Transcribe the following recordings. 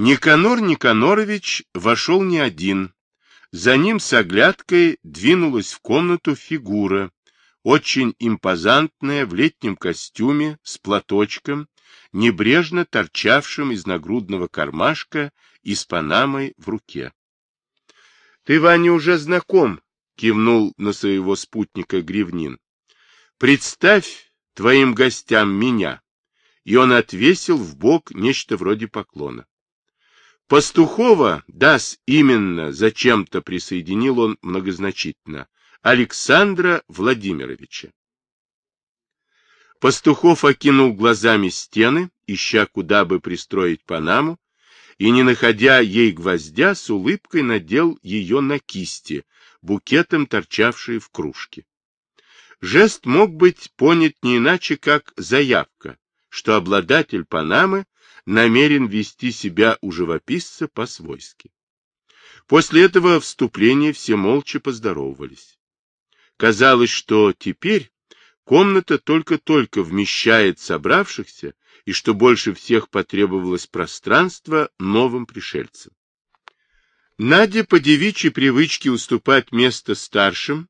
Никанор Никанорович вошел не один. За ним с оглядкой двинулась в комнату фигура, очень импозантная в летнем костюме с платочком, небрежно торчавшим из нагрудного кармашка и с панамой в руке. — Ты, Ваня, уже знаком, — кивнул на своего спутника Гривнин. — Представь твоим гостям меня. И он отвесил в бок нечто вроде поклона. Пастухова, даст именно, зачем-то присоединил он многозначительно, Александра Владимировича. Пастухов окинул глазами стены, ища куда бы пристроить Панаму, и, не находя ей гвоздя, с улыбкой надел ее на кисти, букетом торчавшие в кружке. Жест мог быть понят не иначе, как заявка, что обладатель Панамы намерен вести себя у живописца по-свойски. После этого вступления все молча поздоровались. Казалось, что теперь комната только-только вмещает собравшихся, и что больше всех потребовалось пространства новым пришельцам. Надя по девичьей привычке уступать место старшим,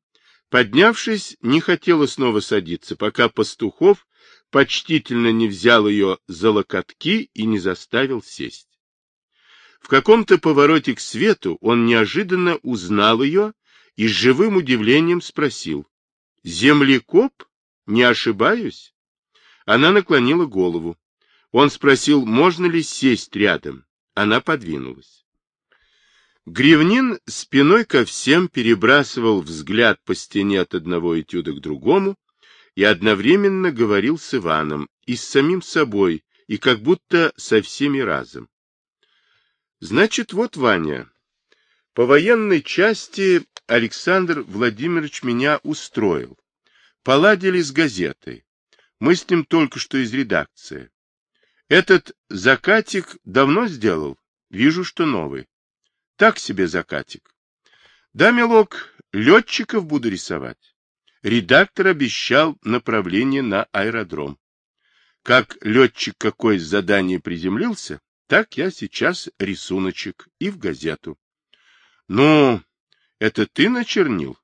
поднявшись, не хотела снова садиться, пока Пастухов почтительно не взял ее за локотки и не заставил сесть. В каком-то повороте к свету он неожиданно узнал ее и с живым удивлением спросил. — Землекоп? Не ошибаюсь? Она наклонила голову. Он спросил, можно ли сесть рядом. Она подвинулась. Гривнин спиной ко всем перебрасывал взгляд по стене от одного этюда к другому и одновременно говорил с Иваном и с самим собой, и как будто со всеми разом. Значит, вот Ваня. По военной части Александр Владимирович меня устроил. Поладили с газетой. Мы с ним только что из редакции. Этот закатик давно сделал? Вижу, что новый. Так себе закатик. Да, милок, летчиков буду рисовать. Редактор обещал направление на аэродром. Как летчик какой задание приземлился, так я сейчас рисуночек и в газету. Ну, это ты начернил?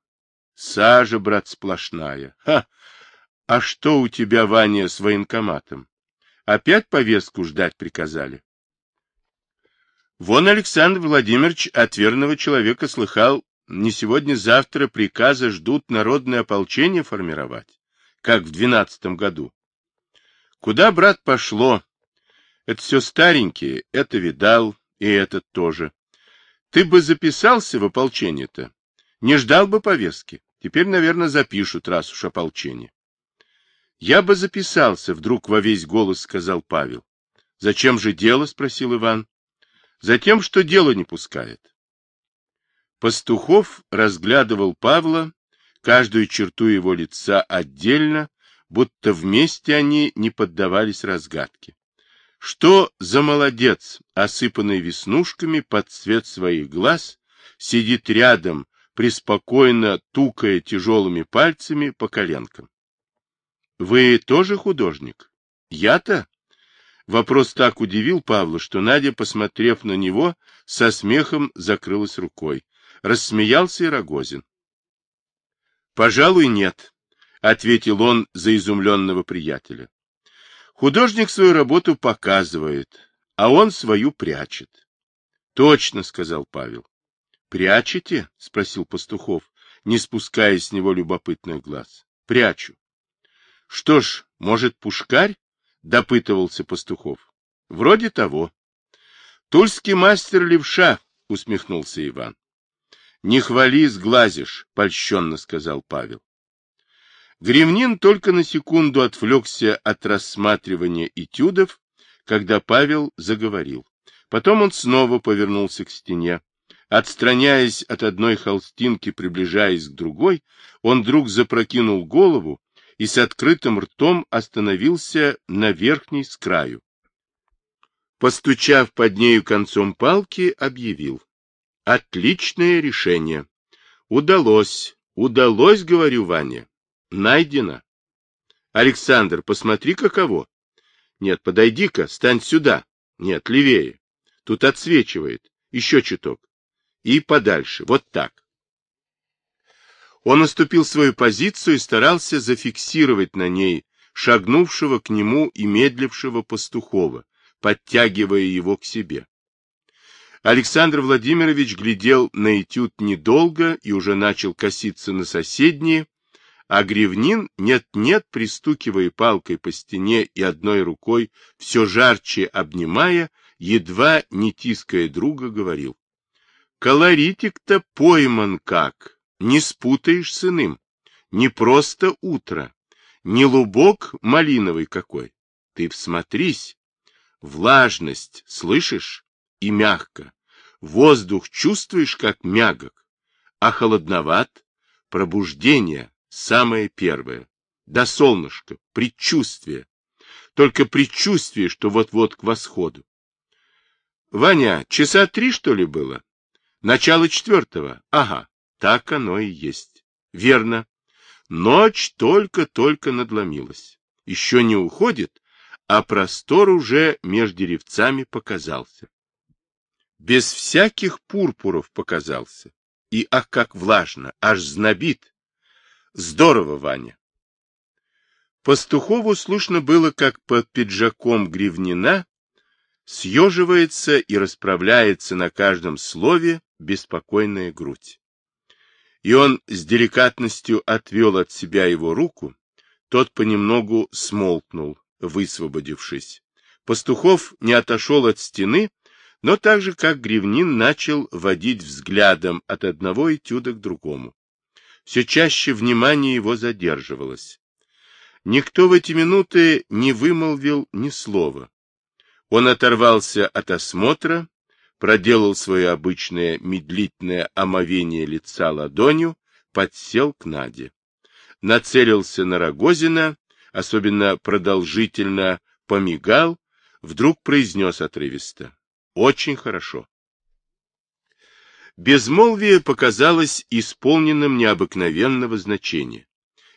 Сажа, брат, сплошная. Ха! А что у тебя, Ваня, с военкоматом? Опять повестку ждать приказали? Вон Александр Владимирович от верного человека слыхал, не сегодня-завтра приказа ждут народное ополчение формировать, как в двенадцатом году. Куда, брат, пошло? Это все старенькие, это видал, и этот тоже. Ты бы записался в ополчение-то. Не ждал бы повестки. Теперь, наверное, запишут, раз уж ополчение. Я бы записался, вдруг во весь голос сказал Павел. Зачем же дело? спросил Иван. Затем, что дело не пускает. Пастухов разглядывал Павла, каждую черту его лица отдельно, будто вместе они не поддавались разгадке. Что за молодец, осыпанный веснушками под цвет своих глаз, сидит рядом, преспокойно тукая тяжелыми пальцами по коленкам? — Вы тоже художник? — Я-то? Вопрос так удивил Павла, что Надя, посмотрев на него, со смехом закрылась рукой. Рассмеялся и Рогозин. — Пожалуй, нет, — ответил он за изумленного приятеля. Художник свою работу показывает, а он свою прячет. — Точно, — сказал Павел. — Прячете? — спросил Пастухов, не спуская с него любопытных глаз. — Прячу. — Что ж, может, пушкарь? — допытывался Пастухов. — Вроде того. — Тульский мастер левша, — усмехнулся Иван. — Не хвали, сглазишь, — польщенно сказал Павел. Гривнин только на секунду отвлекся от рассматривания этюдов, когда Павел заговорил. Потом он снова повернулся к стене. Отстраняясь от одной холстинки, приближаясь к другой, он вдруг запрокинул голову и с открытым ртом остановился на верхней с краю. Постучав под нею концом палки, объявил. Отличное решение. Удалось, удалось, говорю, Ваня. Найдено. Александр, посмотри, каково. Нет, подойди-ка, стань сюда. Нет, левее. Тут отсвечивает. Еще чуток. И подальше. Вот так. Он наступил свою позицию и старался зафиксировать на ней шагнувшего к нему и медлившего пастухова, подтягивая его к себе. Александр Владимирович глядел на этюд недолго и уже начал коситься на соседние, а Гривнин, нет-нет, пристукивая палкой по стене и одной рукой, все жарче обнимая, едва не тиская друга, говорил. Колоритик-то пойман как, не спутаешь с иным. Не просто утро, не лубок малиновый какой. Ты всмотрись. Влажность, слышишь? И мягко. Воздух чувствуешь, как мягок. А холодноват? Пробуждение, самое первое. Да солнышко, предчувствие. Только предчувствие, что вот-вот к восходу. Ваня, часа три, что ли, было? Начало четвертого. Ага, так оно и есть. Верно. Ночь только-только надломилась. Еще не уходит, а простор уже между деревцами показался. Без всяких пурпуров показался. И ах, как влажно, аж знобит. Здорово, Ваня. Пастухову слышно было, как под пиджаком гривнина съеживается и расправляется на каждом слове беспокойная грудь. И он с деликатностью отвел от себя его руку, тот понемногу смолкнул, высвободившись. Пастухов не отошел от стены, но так же, как Гривнин, начал водить взглядом от одного этюда к другому. Все чаще внимание его задерживалось. Никто в эти минуты не вымолвил ни слова. Он оторвался от осмотра, проделал свое обычное медлительное омовение лица ладонью, подсел к Наде. Нацелился на Рогозина, особенно продолжительно помигал, вдруг произнес отрывисто. Очень хорошо. Безмолвие показалось исполненным необыкновенного значения,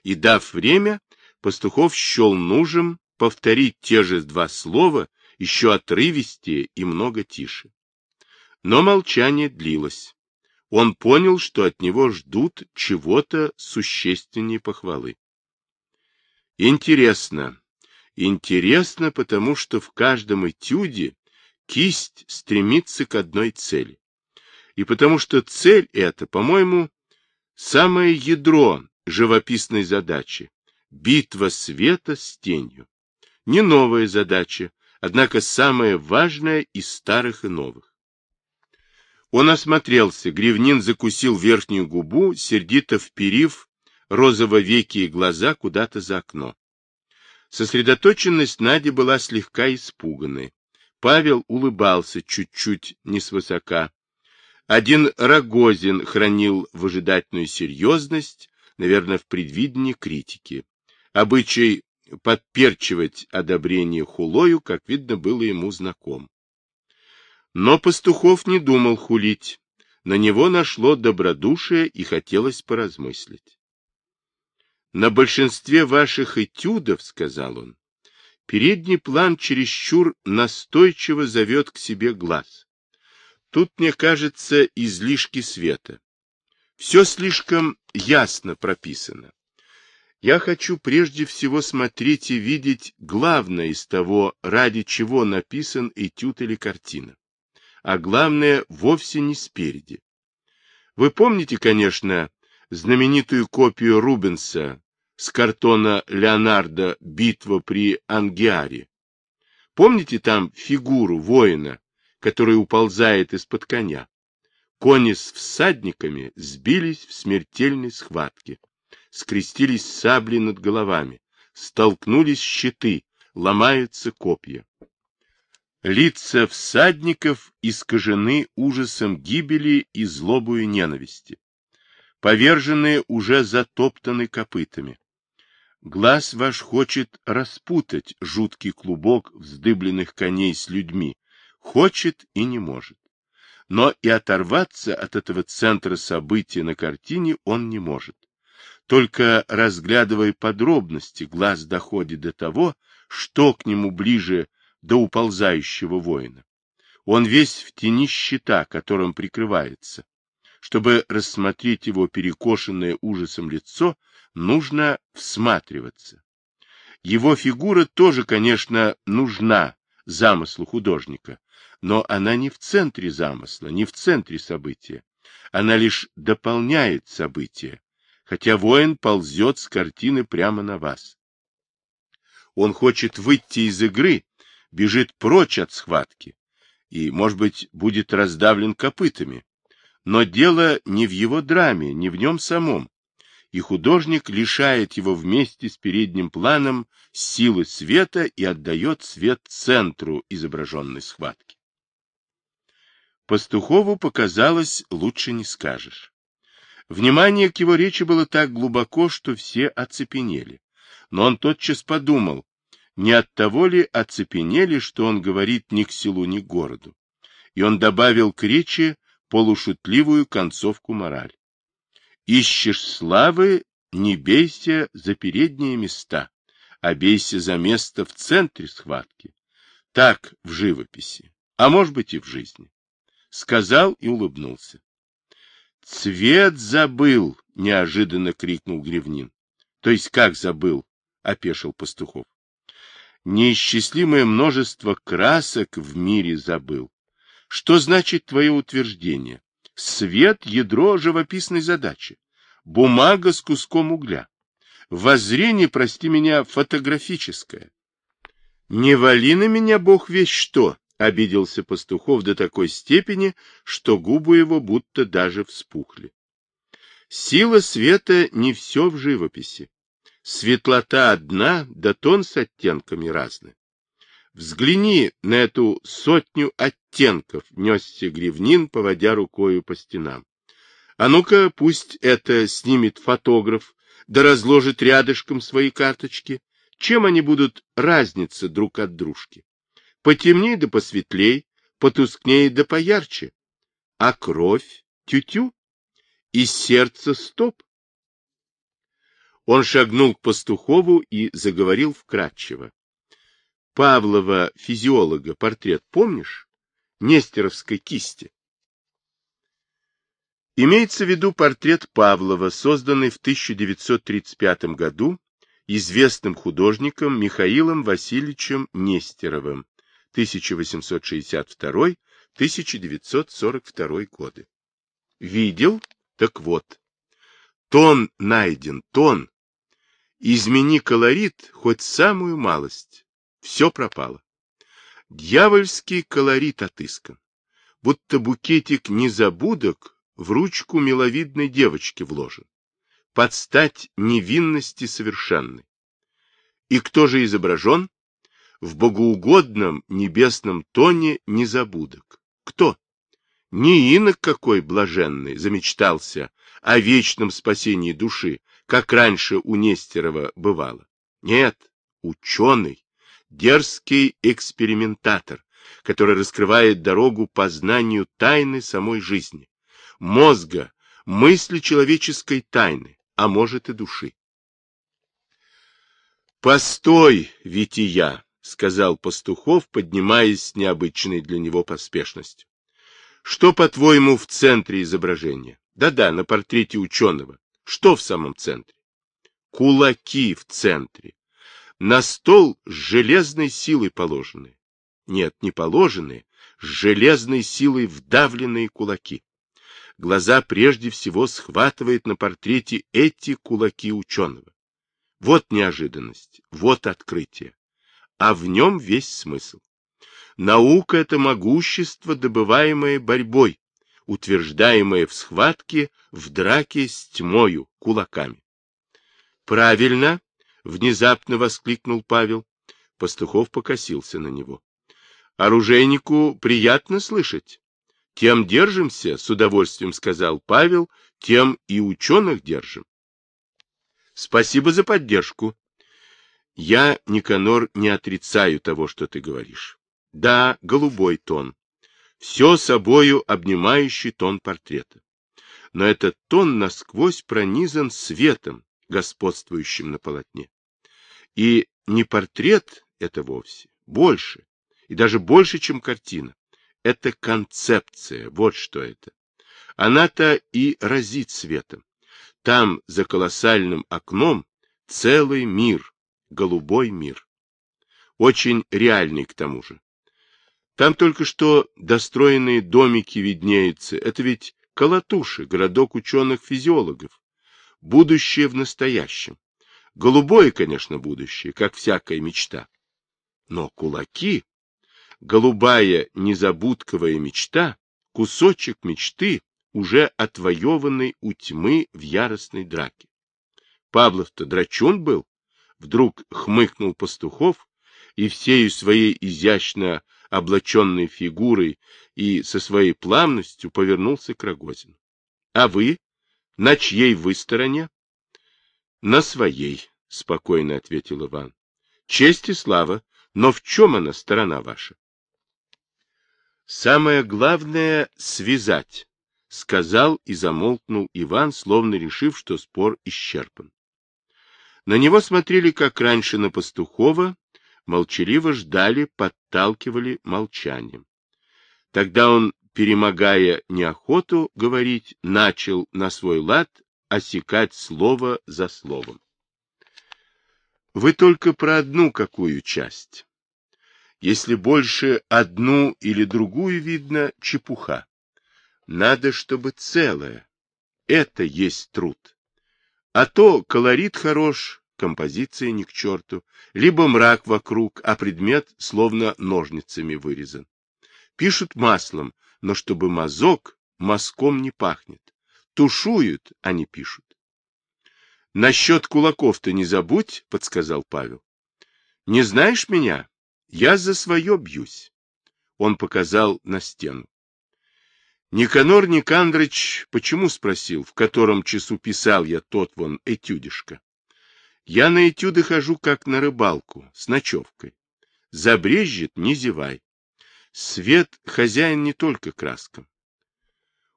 и, дав время, Пастухов счел нужным повторить те же два слова, еще отрывистее и много тише. Но молчание длилось. Он понял, что от него ждут чего-то существеннее похвалы. Интересно. Интересно, потому что в каждом этюде кисть стремится к одной цели. И потому что цель эта, по-моему, самое ядро живописной задачи — битва света с тенью. Не новая задача, однако самая важная из старых и новых. Он осмотрелся, Гривнин закусил верхнюю губу, сердито вперив розово-векие глаза куда-то за окно. Сосредоточенность Нади была слегка испуганной. Павел улыбался чуть-чуть не свысока. Один Рогозин хранил выжидательную серьезность, наверное, в предвидении критики. Обычай подперчивать одобрение хулою, как видно, было ему знаком. Но Пастухов не думал хулить. На него нашло добродушие и хотелось поразмыслить. На большинстве ваших этюдов, — сказал он, — передний план чересчур настойчиво зовет к себе глаз. Тут, мне кажется, излишки света. Все слишком ясно прописано. Я хочу прежде всего смотреть и видеть главное из того, ради чего написан этюд или картина а главное, вовсе не спереди. Вы помните, конечно, знаменитую копию Рубенса с картона Леонардо «Битва при Ангиаре»? Помните там фигуру воина, который уползает из-под коня? Кони с всадниками сбились в смертельной схватке, скрестились сабли над головами, столкнулись щиты, ломаются копья. Лица всадников искажены ужасом гибели и злобою ненависти. Поверженные уже затоптаны копытами. Глаз ваш хочет распутать жуткий клубок вздыбленных коней с людьми, хочет и не может. Но и оторваться от этого центра события на картине он не может. Только разглядывая подробности, глаз доходит до того, что к нему ближе до уползающего воина. Он весь в тени щита, которым прикрывается. Чтобы рассмотреть его перекошенное ужасом лицо, нужно всматриваться. Его фигура тоже, конечно, нужна замыслу художника, но она не в центре замысла, не в центре события. Она лишь дополняет события, хотя воин ползет с картины прямо на вас. Он хочет выйти из игры, бежит прочь от схватки и, может быть, будет раздавлен копытами. Но дело не в его драме, не в нем самом и художник лишает его вместе с передним планом силы света и отдает свет центру изображенной схватки. Пастухову показалось, лучше не скажешь. Внимание к его речи было так глубоко, что все оцепенели. Но он тотчас подумал, не от того ли оцепенели, что он говорит ни к селу, ни к городу. И он добавил к речи полушутливую концовку мораль. Ищешь славы, не бейся за передние места, а бейся за место в центре схватки. Так в живописи, а может быть и в жизни. Сказал и улыбнулся. Цвет забыл, неожиданно крикнул Гривнин. То есть как забыл? опешил Пастухов. Неисчислимое множество красок в мире забыл. Что значит твое утверждение? Свет — ядро живописной задачи. Бумага с куском угля. Воззрение, прости меня, фотографическое. Не вали на меня, бог весь что, — обиделся Пастухов до такой степени, что губы его будто даже вспухли. Сила света не все в живописи. Светлота одна, да тон с оттенками разный. Взгляни на эту сотню оттенков, несся Гривнин, поводя рукою по стенам. А ну-ка, пусть это снимет фотограф, да разложит рядышком свои карточки. Чем они будут разниться друг от дружки? Потемней да посветлей, потускнее да поярче. А кровь тю-тю, и сердце стоп. Он шагнул к Пастухову и заговорил вкратчиво. Павлова физиолога портрет помнишь? Нестеровской кисти. Имеется в виду портрет Павлова, созданный в 1935 году известным художником Михаилом Васильевичем Нестеровым 1862-1942 годы. Видел? Так вот. Тон найден, тон. Измени колорит хоть самую малость все пропало. Дьявольский колорит отыскан. Будто букетик незабудок в ручку миловидной девочки вложен. Под стать невинности совершенной. И кто же изображен? В богоугодном небесном тоне незабудок. Кто? Не инок какой блаженный замечтался о вечном спасении души, как раньше у Нестерова бывало. Нет, ученый, дерзкий экспериментатор, который раскрывает дорогу познанию тайны самой жизни, мозга, мысли человеческой тайны, а может и души. «Постой, Вития!» — сказал Пастухов, поднимаясь с необычной для него поспешностью. «Что, по-твоему, в центре изображения? Да-да, на портрете ученого. Что в самом центре? Кулаки в центре на стол с железной силой положенные. Нет, не положенные, с железной силой вдавленные кулаки. Глаза прежде всего схватывает на портрете эти кулаки ученого. Вот неожиданность, вот открытие. А в нем весь смысл. Наука — это могущество, добываемое борьбой, утверждаемое в схватке, в драке с тьмою, кулаками. Правильно, Внезапно воскликнул Павел. Пастухов покосился на него. Оружейнику приятно слышать. Тем держимся, с удовольствием сказал Павел, тем и ученых держим. Спасибо за поддержку. Я, Никанор, не отрицаю того, что ты говоришь. Да, голубой тон. Все собою обнимающий тон портрета. Но этот тон насквозь пронизан светом, господствующим на полотне. И не портрет это вовсе, больше, и даже больше, чем картина. Это концепция, вот что это. Она-то и разит светом. Там, за колоссальным окном, целый мир, голубой мир. Очень реальный к тому же. Там только что достроенные домики виднеются. Это ведь Колотуши, городок ученых-физиологов. Будущее в настоящем. Голубое, конечно, будущее, как всякая мечта. Но кулаки, голубая незабудковая мечта, кусочек мечты, уже отвоеванный у тьмы в яростной драке. Павлов-то драчун был, вдруг хмыкнул Пастухов и всею своей изящно облаченной фигурой и со своей плавностью повернулся к Рогозину. — А вы? На чьей вы стороне? — На своей, — спокойно ответил Иван. — Честь и слава, но в чем она, сторона ваша? — Самое главное — связать, — сказал и замолкнул Иван, словно решив, что спор исчерпан. На него смотрели, как раньше, на Пастухова, молчаливо ждали, подталкивали молчанием. Тогда он, перемогая неохоту говорить, начал на свой лад осекать слово за словом. Вы только про одну какую часть. Если больше одну или другую видно, чепуха. Надо, чтобы целое. Это есть труд. А то колорит хорош, композиция ни к черту, либо мрак вокруг, а предмет словно ножницами вырезан. Пишут маслом, но чтобы мазок, мазком не пахнет. Тушуют, а не пишут. Насчет кулаков-то не забудь, подсказал Павел. Не знаешь меня? Я за свое бьюсь. Он показал на стену. Никанор Никандрыч почему спросил, в котором часу писал я тот вон этюдишка? Я на этюды хожу, как на рыбалку, с ночевкой. Забрежет, не зевай. Свет хозяин не только краскам.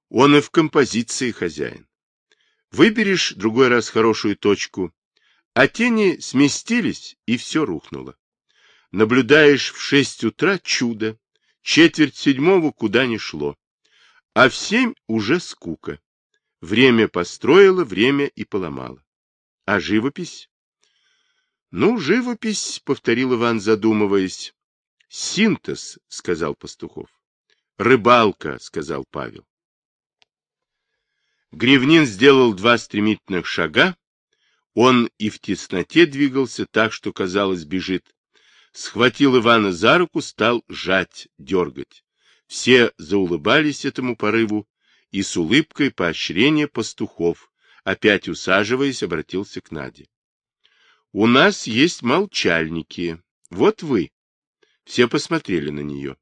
Он и в композиции хозяин. Выберешь другой раз хорошую точку, а тени сместились, и все рухнуло. Наблюдаешь в шесть утра чудо, четверть седьмого куда ни шло, а в семь уже скука. Время построило, время и поломало. А живопись? — Ну, живопись, — повторил Иван, задумываясь. — Синтез, — сказал Пастухов. — Рыбалка, — сказал Павел. Гривнин сделал два стремительных шага. Он и в тесноте двигался так, что, казалось, бежит. Схватил Ивана за руку, стал жать, дергать. Все заулыбались этому порыву, и с улыбкой поощрения пастухов, опять усаживаясь, обратился к Наде. У нас есть молчальники. Вот вы. Все посмотрели на нее.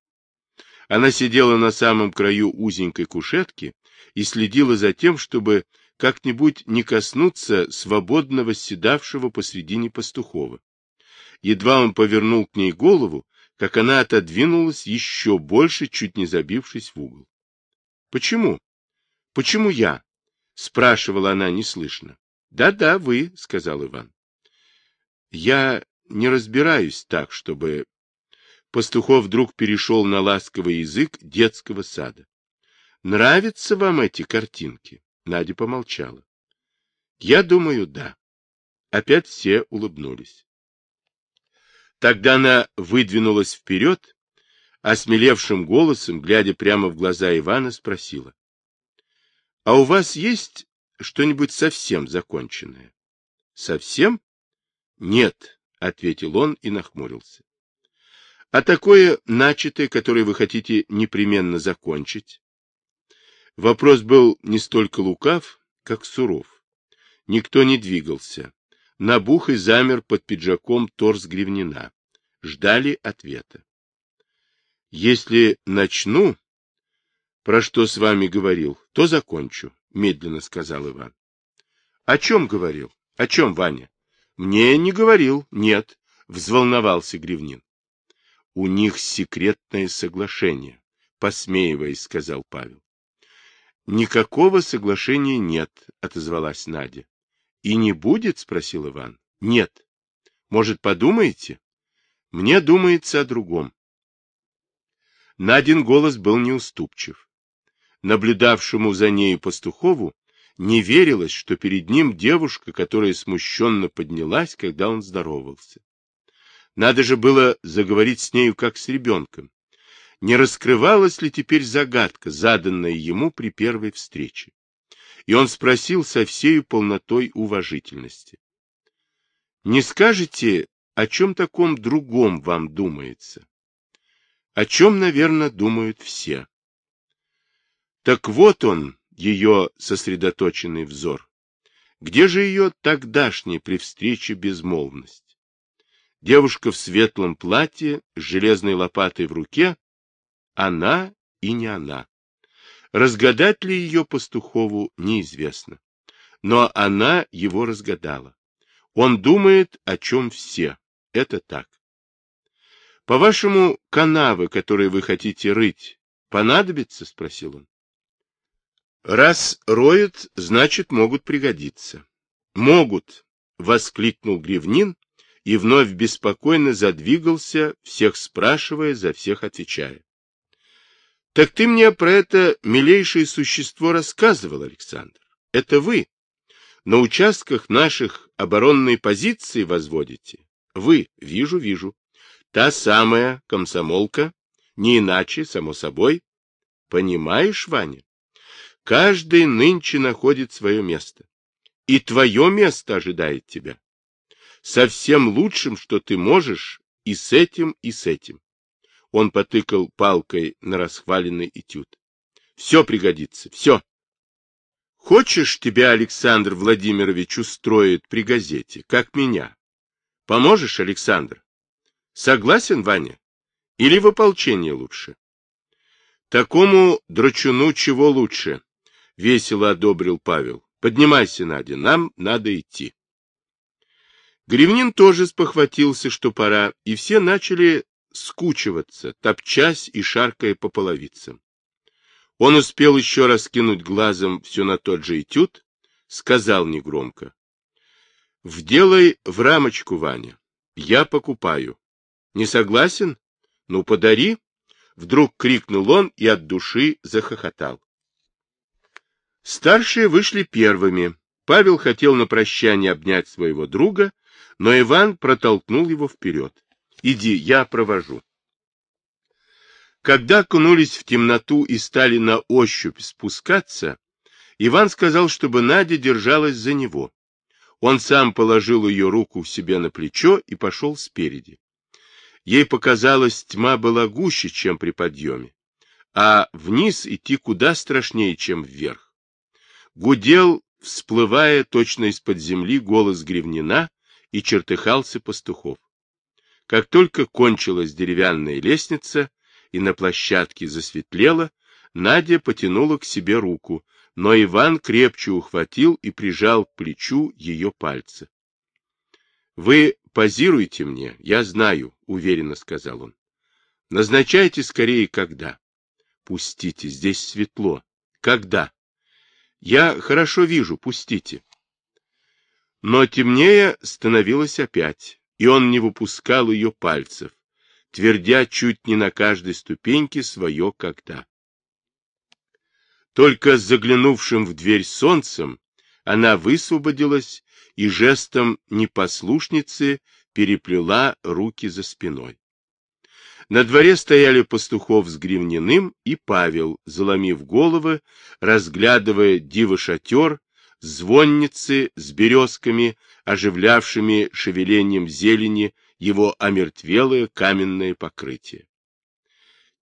Она сидела на самом краю узенькой кушетки и следила за тем, чтобы как-нибудь не коснуться свободно восседавшего посредине пастухова. Едва он повернул к ней голову, как она отодвинулась еще больше, чуть не забившись в угол. — Почему? Почему я? — спрашивала она неслышно. Да — Да-да, вы, — сказал Иван. Я не разбираюсь так, чтобы... Пастухов вдруг перешел на ласковый язык детского сада. Нравятся вам эти картинки? Надя помолчала. Я думаю, да. Опять все улыбнулись. Тогда она выдвинулась вперед, осмелевшим голосом, глядя прямо в глаза Ивана, спросила. — А у вас есть что-нибудь совсем законченное? — Совсем? Нет, ответил он и нахмурился. А такое начатое, которое вы хотите непременно закончить? Вопрос был не столько лукав, как суров. Никто не двигался. Набух и замер под пиджаком торс гривнина. Ждали ответа. Если начну, про что с вами говорил, то закончу, медленно сказал Иван. О чем говорил? О чем, Ваня? Мне не говорил, нет, взволновался Гривнин. У них секретное соглашение, посмеиваясь, сказал Павел. Никакого соглашения нет, отозвалась Надя. И не будет, спросил Иван. Нет. Может, подумаете? Мне думается о другом. Надин голос был неуступчив. Наблюдавшему за нею пастухову не верилось, что перед ним девушка, которая смущенно поднялась, когда он здоровался. Надо же было заговорить с нею, как с ребенком. Не раскрывалась ли теперь загадка, заданная ему при первой встрече? И он спросил со всей полнотой уважительности. — Не скажете, о чем таком другом вам думается? О чем, наверное, думают все. Так вот он, ее сосредоточенный взор. Где же ее тогдашняя при встрече безмолвность? Девушка в светлом платье с железной лопатой в руке, она и не она. Разгадать ли ее пастухову неизвестно. Но она его разгадала. Он думает, о чем все. Это так. По-вашему, канавы, которые вы хотите рыть, понадобятся? Спросил он. Раз роют, значит, могут пригодиться. Могут, воскликнул Гривнин и вновь беспокойно задвигался, всех спрашивая, за всех отвечая. Так ты мне про это милейшее существо рассказывал, Александр. Это вы. На участках наших оборонной позиции возводите. Вы, вижу, вижу. Та самая комсомолка, не иначе, само собой. Понимаешь, Ваня? Каждый нынче находит свое место. И твое место ожидает тебя. Со всем лучшим, что ты можешь, и с этим, и с этим. Он потыкал палкой на расхваленный этюд. Все пригодится, все. Хочешь, тебя Александр Владимирович устроит при газете, как меня? Поможешь, Александр? Согласен, Ваня? Или в ополчение лучше? Такому драчуну чего лучше? Весело одобрил Павел. Поднимайся, Надя, нам надо идти. Гривнин тоже спохватился, что пора, и все начали скучиваться, топчась и шаркая по половицам. Он успел еще раз кинуть глазом все на тот же этюд, сказал негромко. — Вделай в рамочку, Ваня. Я покупаю. Не согласен? Ну, подари. Вдруг крикнул он и от души захохотал. Старшие вышли первыми. Павел хотел на прощание обнять своего друга, но Иван протолкнул его вперед. Иди, я провожу. Когда окунулись в темноту и стали на ощупь спускаться, Иван сказал, чтобы Надя держалась за него. Он сам положил ее руку себе на плечо и пошел спереди. Ей показалось, тьма была гуще, чем при подъеме, а вниз идти куда страшнее, чем вверх. Гудел, всплывая точно из-под земли, голос Гривнина и чертыхался пастухов. Как только кончилась деревянная лестница и на площадке засветлело, Надя потянула к себе руку, но Иван крепче ухватил и прижал к плечу ее пальцы. — Вы позируете мне, я знаю, — уверенно сказал он. — Назначайте скорее, когда. — Пустите, здесь светло. — Когда? — Я хорошо вижу, пустите. Но темнее становилось опять и он не выпускал ее пальцев, твердя чуть не на каждой ступеньке свое «когда». Только заглянувшим в дверь солнцем она высвободилась и жестом непослушницы переплела руки за спиной. На дворе стояли пастухов с гривняным и Павел, заломив головы, разглядывая диво-шатер, звонницы с березками, оживлявшими шевелением зелени его омертвелое каменное покрытие.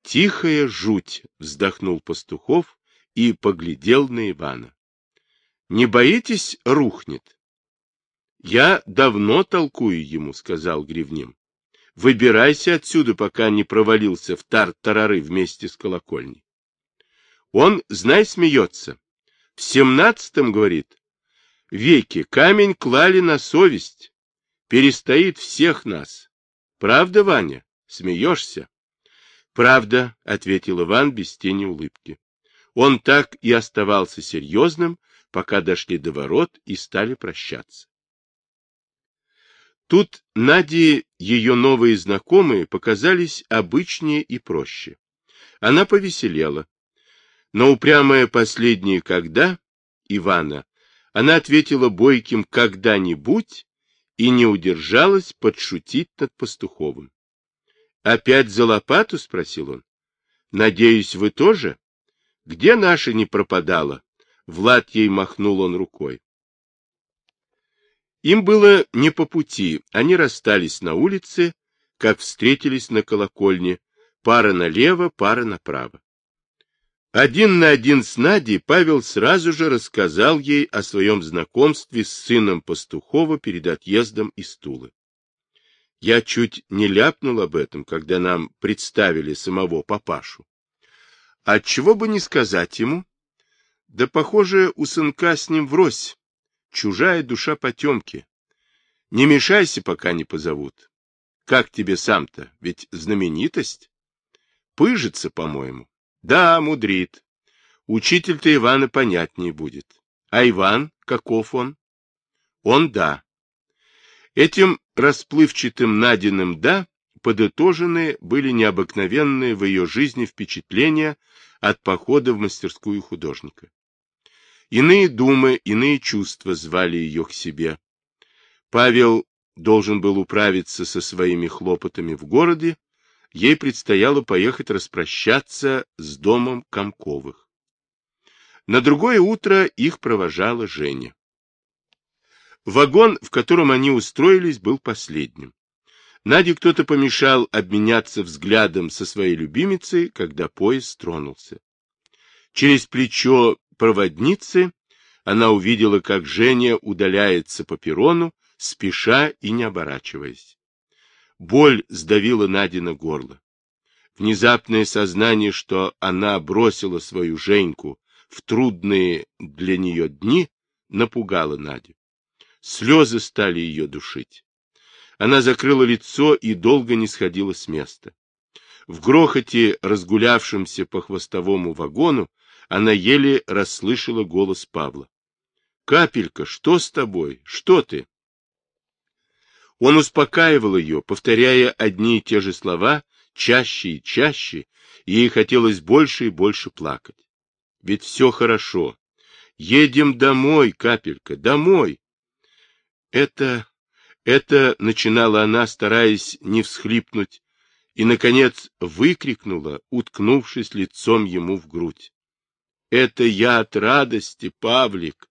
Тихая жуть, вздохнул Пастухов и поглядел на Ивана. Не боитесь, рухнет? Я давно толкую ему, сказал Гривним. Выбирайся отсюда, пока не провалился в тар-тарары вместе с колокольней. Он, знай, смеется. В семнадцатом, говорит, веке камень клали на совесть. Перестоит всех нас. Правда, Ваня? Смеешься? Правда, ответил Иван без тени улыбки. Он так и оставался серьезным, пока дошли до ворот и стали прощаться. Тут Наде ее новые знакомые показались обычнее и проще. она повеселела. Но упрямая последняя «когда» Ивана, она ответила бойким «когда-нибудь» и не удержалась подшутить над Пастуховым. «Опять за лопату?» — спросил он. «Надеюсь, вы тоже? Где наша не пропадала?» Влад ей махнул он рукой. Им было не по пути, они расстались на улице, как встретились на колокольне, пара налево, пара направо. Один на один с Надей Павел сразу же рассказал ей о своем знакомстве с сыном Пастухова перед отъездом из Тулы. Я чуть не ляпнул об этом, когда нам представили самого папашу. Отчего бы не сказать ему? Да, похоже, у сынка с ним врозь. Чужая душа потемки. Не мешайся, пока не позовут. Как тебе сам-то? Ведь знаменитость. Пыжится, по-моему. Да, мудрит. Учитель-то Ивана понятнее будет. А Иван, каков он? Он да. Этим расплывчатым Надиным «да» подытожены были необыкновенные в ее жизни впечатления от похода в мастерскую художника. Иные думы, иные чувства звали ее к себе. Павел должен был управиться со своими хлопотами в городе, ей предстояло поехать распрощаться с домом Комковых. На другое утро их провожала Женя. Вагон, в котором они устроились, был последним. Наде кто-то помешал обменяться взглядом со своей любимицей, когда поезд тронулся. Через плечо проводницы она увидела, как Женя удаляется по перрону, спеша и не оборачиваясь. Боль сдавила Нади на горло. Внезапное сознание, что она бросила свою Женьку в трудные для нее дни, напугало Надю. Слезы стали ее душить. Она закрыла лицо и долго не сходила с места. В грохоте, разгулявшемся по хвостовому вагону, она еле расслышала голос Павла. — Капелька, что с тобой? Что ты? Он успокаивал ее, повторяя одни и те же слова, чаще и чаще, и ей хотелось больше и больше плакать. Ведь все хорошо. Едем домой, капелька, домой. Это... это... начинала она, стараясь не всхлипнуть, и, наконец, выкрикнула, уткнувшись лицом ему в грудь. Это я от радости, Павлик.